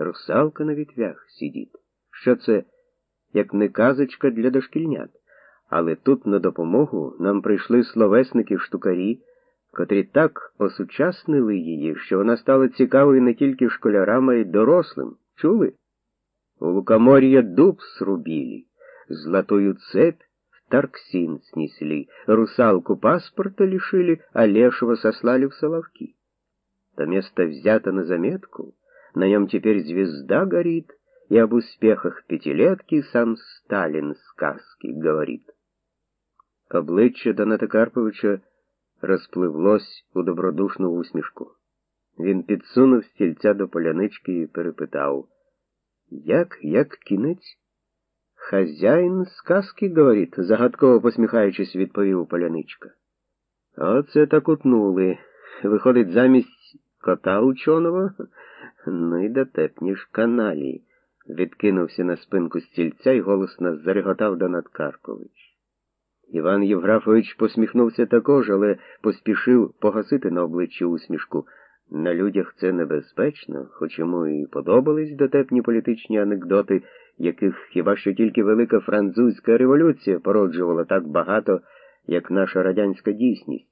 Русалка на ветвях сидит. Що це, як не казочка для дошкільнят? Але тут на допомогу нам прийшли словесники штукарі, котрі так осучаснили її, що вона стала цікавою не тільки школярам, а й дорослим. Чули? У лукоморье дуб срубили, золотую цепь в Тарксин снесли, русалку паспорта лишили, а лешего сослали в Соловки. То место взято на заметку, на нем теперь звезда горит, и об успехах пятилетки сам Сталин сказки говорит. Обличчя Доната Карповича розпливлось у добродушну усмішку. Він підсунув стільця до полянички і перепитав Як, як кінець? Хазяїн сказки, говорить, загадково посміхаючись, відповів поляничка. Оце так утнули. Виходить, замість кота ученого? Ну і дотепніш каналії. Відкинувся на спинку стільця і голосно зареготав Донат Карпович. Іван Євграфович посміхнувся також, але поспішив погасити на обличчі усмішку. На людях це небезпечно, хоч йому і подобались дотепні політичні анекдоти, яких хіба що тільки велика французька революція породжувала так багато, як наша радянська дійсність.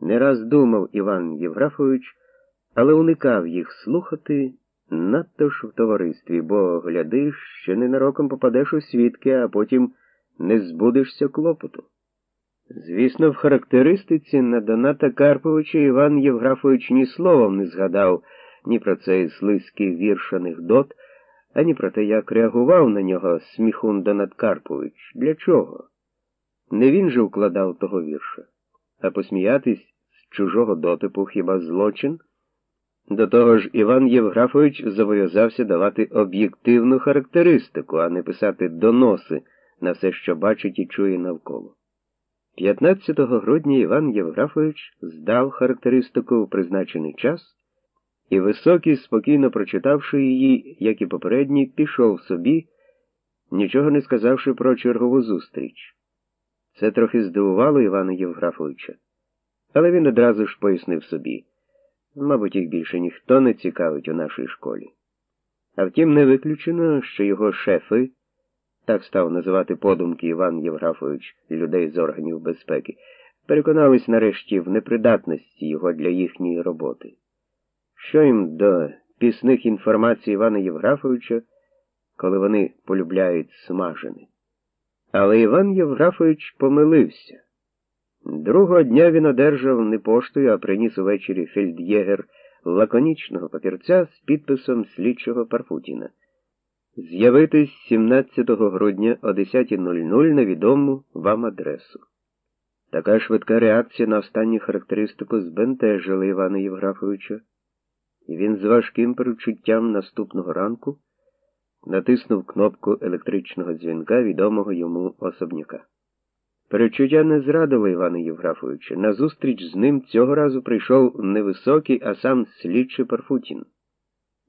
Не раз думав Іван Євграфович, але уникав їх слухати надто ж в товаристві, бо, глядиш, ще ненароком попадеш у свідки, а потім не збудешся клопоту. Звісно, в характеристиці на Доната Карповича Іван Євграфович ні словом не згадав ні про цей слизький вірш анекдот, ані про те, як реагував на нього сміхун Донат Карпович. Для чого? Не він же укладав того вірша, а посміятись з чужого дотипу хіба злочин? До того ж, Іван Євграфович зобов'язався давати об'єктивну характеристику, а не писати доноси на все, що бачить і чує навколо. 15 грудня Іван Євграфович здав характеристику у призначений час, і високий, спокійно прочитавши її, як і попередній, пішов собі, нічого не сказавши про чергову зустріч. Це трохи здивувало Івана Євграфовича, але він одразу ж пояснив собі мабуть, їх більше ніхто не цікавить у нашій школі. А втім, не виключено, що його шефи так став називати подумки Іван Євграфович людей з органів безпеки, переконались нарешті в непридатності його для їхньої роботи. Що їм до пісних інформацій Івана Євграфовича, коли вони полюбляють смажене? Але Іван Євграфович помилився. Другого дня він одержав не поштою, а приніс увечері фельд'єгер лаконічного папірця з підписом слідчого Парфутіна. З'явитись 17 грудня о 10.00 на відому вам адресу. Така швидка реакція на останню характеристику збентежила Івана Євграфовича. і він з важким перечуттям наступного ранку натиснув кнопку електричного дзвінка відомого йому особняка. Перечуття не зрадило Івана Євграфовича. Назустріч з ним цього разу прийшов невисокий, а сам слідчий Парфутін.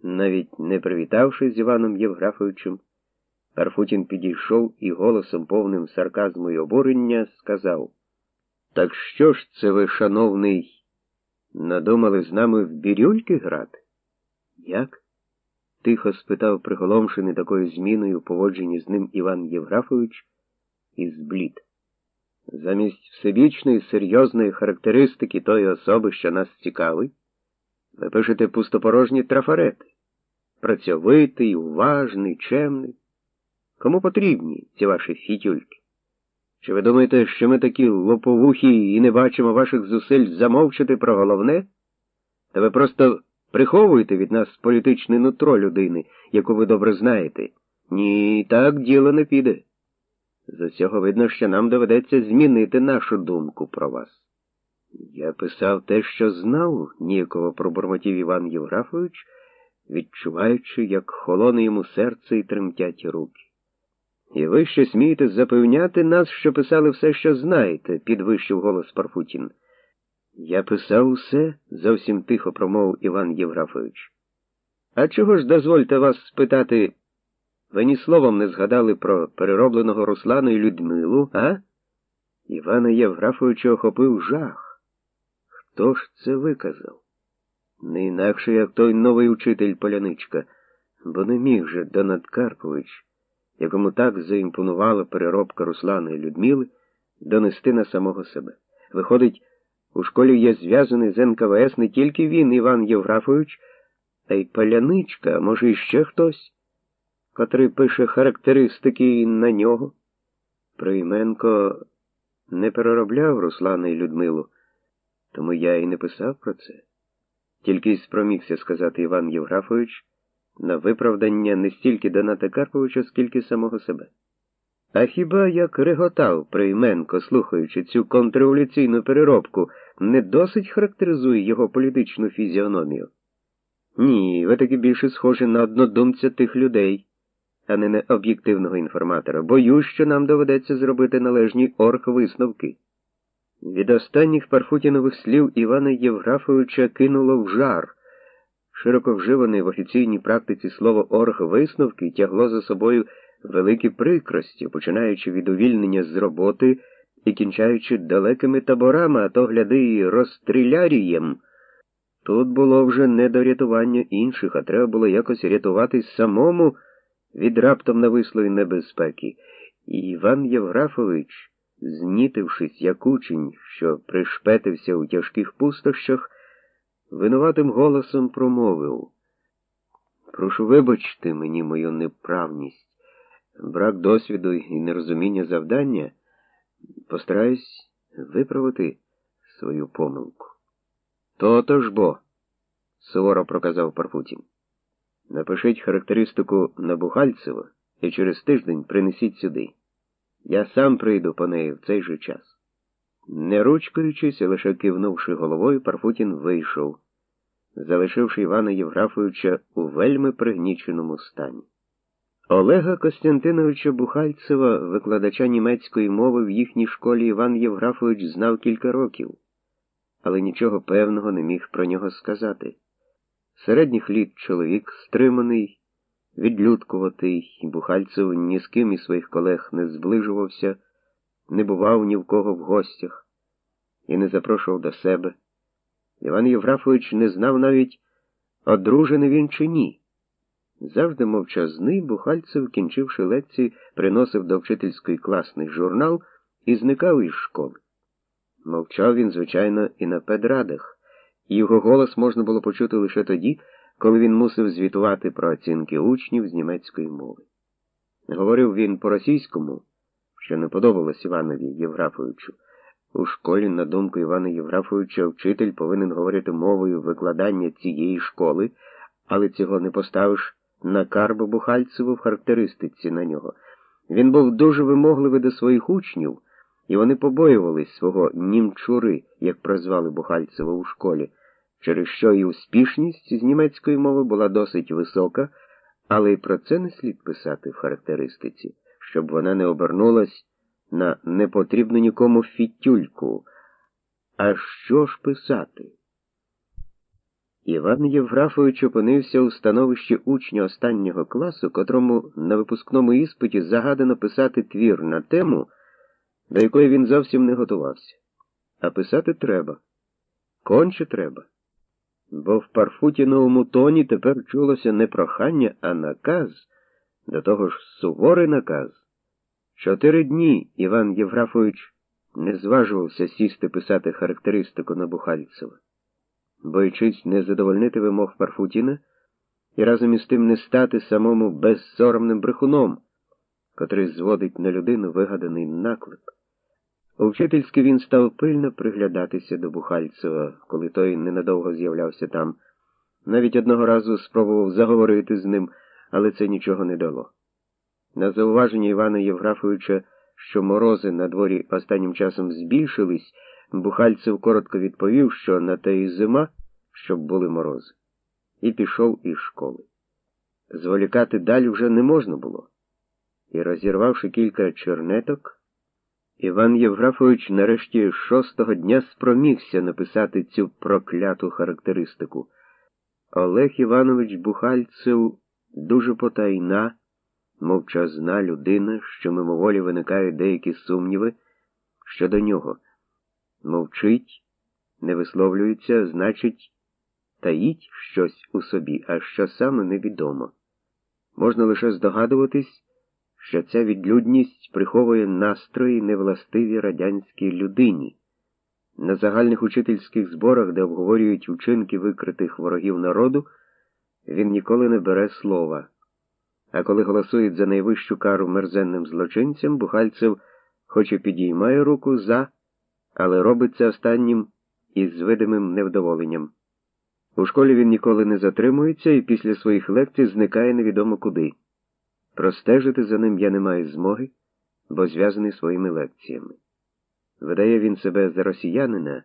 Навіть не привітавшись з Іваном Євграфовичем, Парфутін підійшов і голосом повним сарказму і обурення сказав Так що ж це ви, шановний, надумали з нами в бірюльки грати? Як? тихо спитав приголомшений такою зміною поводженні з ним Іван Євграфович і зблід. Замість всебічної серйозної характеристики тої особи, що нас цікавить, ви пишете пустопорожні трафарети. Працьовитий, уважний, чемний. Кому потрібні ці ваші фітюльки? Чи ви думаєте, що ми такі лоповухі і не бачимо ваших зусиль замовчати про головне? Та ви просто приховуєте від нас політичне нутро людини, яку ви добре знаєте. Ні, так діло не піде. З цього видно, що нам доведеться змінити нашу думку про вас. Я писав те, що знав, ніяково пробормотів Іван Євграфович, відчуваючи, як холоне йому серце і тремтять руки. І ви ще смієте запевняти нас, що писали все, що знаєте, підвищив голос Парфутін. Я писав усе, зовсім тихо промовив Іван Євграфович. А чого ж дозвольте вас спитати? Ви ні словом не згадали про переробленого Руслану і Людмилу, а? Івана Євграфовича охопив жах. Хто ж це виказав? Не інакше, як той новий учитель поляничка, бо не міг же Донат Карпович, якому так заімпонувала переробка Руслана і Людмили, донести на самого себе. Виходить, у школі є зв'язаний з НКВС не тільки він, Іван Євграфович, а й поляничка, може, іще хтось котрий пише характеристики на нього. Прийменко не переробляв Руслана і Людмилу, тому я і не писав про це. Тільки спромігся сказати Іван Євграфович на виправдання не стільки Доната Карповича, скільки самого себе. А хіба як реготав Прийменко, слухаючи цю контрреволюційну переробку, не досить характеризує його політичну фізіономію? Ні, ви таки більше схожі на однодумця тих людей а не на об'єктивного інформатора. Боюсь, що нам доведеться зробити належні орг-висновки. Від останніх Парфутінових слів Івана Євграфовича кинуло в жар. Широко вживане в офіційній практиці слово орг-висновки тягло за собою великі прикрості, починаючи від увільнення з роботи і кінчаючи далекими таборами, а то гляди і розстрілярієм. Тут було вже не до рятування інших, а треба було якось рятуватись самому від раптом навислої небезпеки, і Іван Євграфович, знітившись, як учень, що пришпетився у тяжких пустощах, винуватим голосом промовив Прошу вибачте мені мою неправність, брак досвіду і нерозуміння завдання, постараюсь виправити свою помилку. То-то ж бо, суворо проказав Парфутін. Напишіть характеристику на Бухальцева і через тиждень принесіть сюди. Я сам прийду по неї в цей же час. Не ручкаючись, лише кивнувши головою, Парфутін вийшов, залишивши Івана Євграфовича у вельми пригніченому стані. Олега Костянтиновича Бухальцева, викладача німецької мови в їхній школі Іван Євграфович знав кілька років, але нічого певного не міг про нього сказати. Середніх літ чоловік стриманий, відлюдкуватий, Бухальцев ні з ким із своїх колег не зближувався, не бував ні в кого в гостях і не запрошував до себе. Іван Євграфович не знав навіть, одружений він чи ні. Завжди мовчазний, Бухальцев, кінчивши лекції, приносив до вчительської класний журнал і зникав із школи. Мовчав він, звичайно, і на педрадах його голос можна було почути лише тоді, коли він мусив звітувати про оцінки учнів з німецької мови. Говорив він по-російському, що не подобалось Іванові Євграфовичу. У школі, на думку Івана Євграфовича, вчитель повинен говорити мовою викладання цієї школи, але цього не поставиш на карбу Бухальцеву в характеристиці на нього. Він був дуже вимогливий до своїх учнів, і вони побоювались свого німчури, як прозвали Бухальцева у школі через що і успішність з німецької мови була досить висока, але й про це не слід писати в характеристиці, щоб вона не обернулась на непотрібну нікому фітюльку. А що ж писати? Іван Євграфович опинився у становищі учня останнього класу, котрому на випускному іспиті загадано писати твір на тему, до якої він зовсім не готувався. А писати треба. Конче треба. Бо в Парфутіновому тоні тепер чулося не прохання, а наказ, до того ж суворий наказ. Чотири дні Іван Євграфович не зважувався сісти писати характеристику на Бухальцева боючись не задовольнити вимог Парфутіна і разом із тим не стати самому безсоромним брехуном, котрий зводить на людину вигаданий наклеп. У вчительськи він став пильно приглядатися до Бухальцева, коли той ненадовго з'являвся там. Навіть одного разу спробував заговорити з ним, але це нічого не дало. На зауваження Івана Євграфовича, що морози на дворі останнім часом збільшились, Бухальцев коротко відповів, що на те і зима, щоб були морози, і пішов із школи. Зволікати далі вже не можна було. І, розірвавши кілька чернеток, Іван Євграфович нарешті шостого дня спромігся написати цю прокляту характеристику. Олег Іванович Бухальцев дуже потайна, мовчазна людина, що мимоволі виникають деякі сумніви щодо нього мовчить, не висловлюється, значить, таїть щось у собі, а що саме невідомо. Можна лише здогадуватись, що ця відлюдність приховує настрої невластиві радянській людині. На загальних учительських зборах, де обговорюють учинки викритих ворогів народу, він ніколи не бере слова. А коли голосують за найвищу кару мерзенним злочинцям, Бухальцев хоч і підіймає руку за але робить це останнім із видимим невдоволенням. У школі він ніколи не затримується і після своїх лекцій зникає невідомо куди. Простежити за ним я не маю змоги, бо зв'язаний своїми лекціями. Видає він себе за росіянина,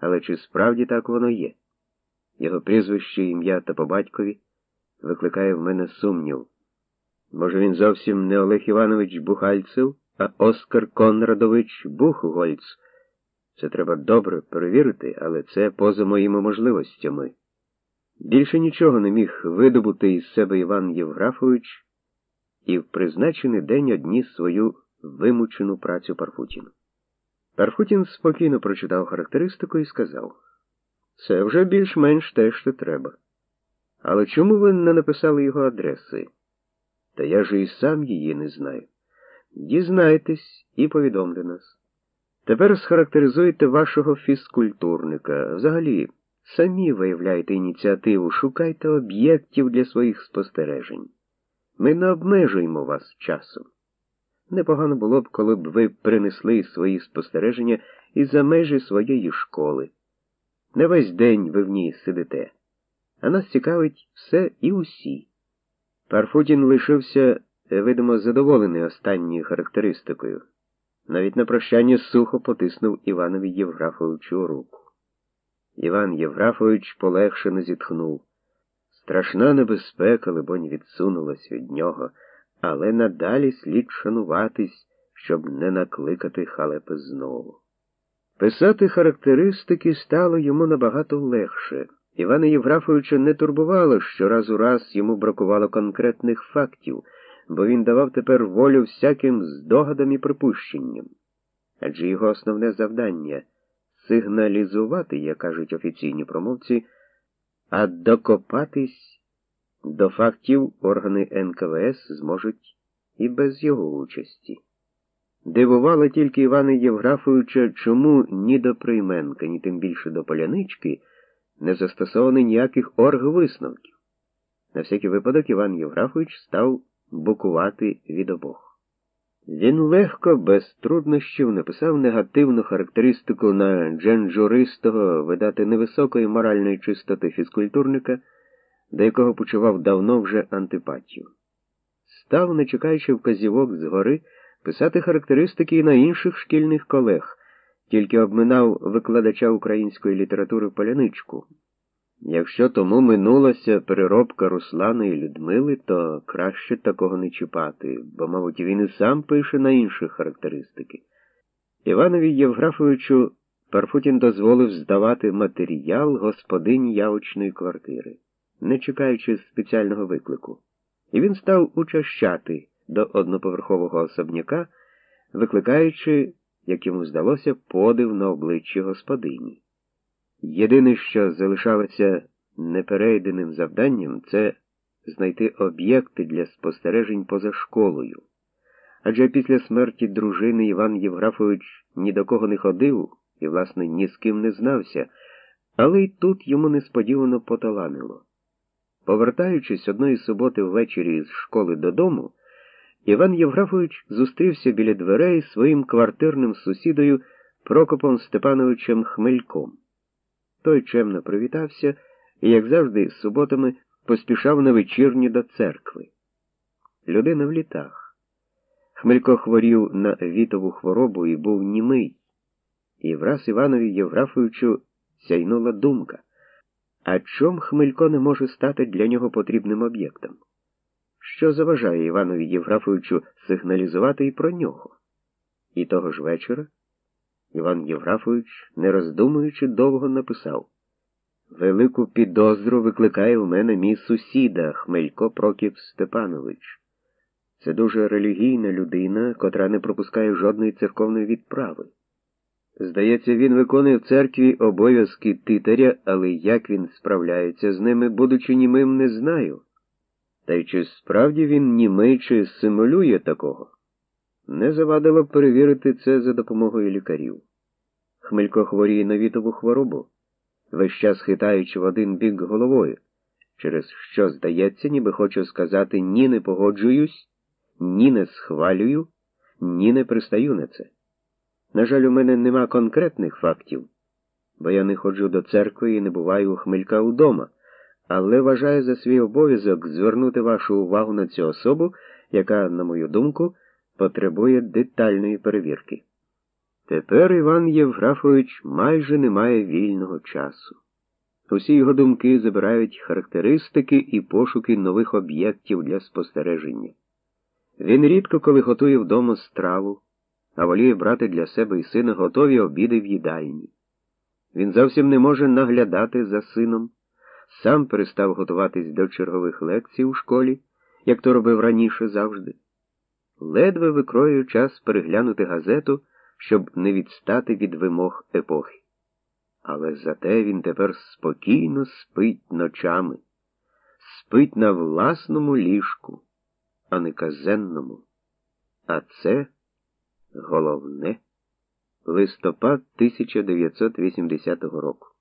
але чи справді так воно є? Його прізвище, ім'я та по батькові викликає в мене сумнів. Може, він зовсім не Олег Іванович Бухальцев, а Оскар Конрадович Бухгольц. Це треба добре перевірити, але це поза моїми можливостями. Більше нічого не міг видобути із себе Іван Євграфович і в призначений день одніс свою вимучену працю Парфутіну. Парфутін спокійно прочитав характеристику і сказав: Це вже більш-менш те, що треба. Але чому ви не написали його адреси? Та я ж і сам її не знаю. Дізнайтесь і повідомте нас. Тепер схарактеризуйте вашого фізкультурника. Взагалі, самі виявляйте ініціативу, шукайте об'єктів для своїх спостережень. Ми не обмежуємо вас часом. Непогано було б, коли б ви принесли свої спостереження і за межі своєї школи. Не весь день ви в ній сидите, а нас цікавить все і усі. Парфутін лишився, видимо, задоволений останньою характеристикою. Навіть на прощання сухо потиснув Іванові Євграфовичу руку. Іван Євграфович полегшено зітхнув. Страшна небезпека, либонь, відсунулась від нього, але надалі слід шануватись, щоб не накликати халепи знову. Писати характеристики стало йому набагато легше. Івана Євграфовича не турбувало, що раз у раз йому бракувало конкретних фактів бо він давав тепер волю всяким здогадам і припущенням. Адже його основне завдання сигналізувати, як кажуть офіційні промовці, а докопатись до фактів органи НКВС зможуть і без його участі. Дивувало тільки Івана Євграфовича, чому ні до Прийменка, ні тим більше до Полянички не застосовано ніяких оргвисновків. На всякий випадок Іван Євграфович став букувати від обох. Він легко, без труднощів, написав негативну характеристику на дженджуристого видати невисокої моральної чистоти фізкультурника, до якого почував давно вже антипатію. Став, не чекаючи вказівок згори, писати характеристики і на інших шкільних колег, тільки обминав викладача української літератури поляничку. Якщо тому минулася переробка Руслана і Людмили, то краще такого не чіпати, бо, мабуть, він і сам пише на інші характеристики. Іванові Євграфовичу Парфутін дозволив здавати матеріал господині явочної квартири, не чекаючи спеціального виклику, і він став учащати до одноповерхового особняка, викликаючи, як йому здалося, подив на обличчі господині. Єдине, що залишалося неперейденим завданням, це знайти об'єкти для спостережень поза школою. Адже після смерті дружини Іван Євграфович ні до кого не ходив і, власне, ні з ким не знався, але й тут йому несподівано поталанило. Повертаючись одної суботи ввечері з школи додому, Іван Євграфович зустрівся біля дверей своїм квартирним сусідою Прокопом Степановичем Хмельком. Той чемно привітався і, як завжди, з суботами поспішав на вечірні до церкви. Людина в літах. Хмелько хворів на вітову хворобу і був німий. І враз Іванові Євграфовичу сяйнула думка. А чом Хмелько не може стати для нього потрібним об'єктом? Що заважає Іванові Євграфовичу сигналізувати і про нього? І того ж вечора Іван Євграфович, не роздумуючи, довго написав Велику підозру викликає в мене мій сусіда Хмелько Прокіп Степанович. Це дуже релігійна людина, котра не пропускає жодної церковної відправи. Здається, він виконує в церкві обов'язки титаря, але як він справляється з ними, будучи німим, не знаю. Та й чи справді він німий, чи симулює такого? Не завадило перевірити це за допомогою лікарів. Хмелько хворіє на вітову хворобу, весь час хитаючи в один бік головою, через що, здається, ніби хочу сказати ні не погоджуюсь, ні не схвалюю, ні не пристаю на це. На жаль, у мене нема конкретних фактів, бо я не ходжу до церкви і не буваю у Хмелька удома, але вважаю за свій обов'язок звернути вашу увагу на цю особу, яка, на мою думку, потребує детальної перевірки. Тепер Іван Євграфович майже не має вільного часу. Усі його думки забирають характеристики і пошуки нових об'єктів для спостереження. Він рідко коли готує вдома страву а воліє брати для себе і сина готові обіди в їдальні. Він зовсім не може наглядати за сином, сам перестав готуватись до чергових лекцій у школі, як то робив раніше завжди. Ледве викроює час переглянути газету, щоб не відстати від вимог епохи. Але зате він тепер спокійно спить ночами, спить на власному ліжку, а не казенному. А це Головне листопад 1980 року.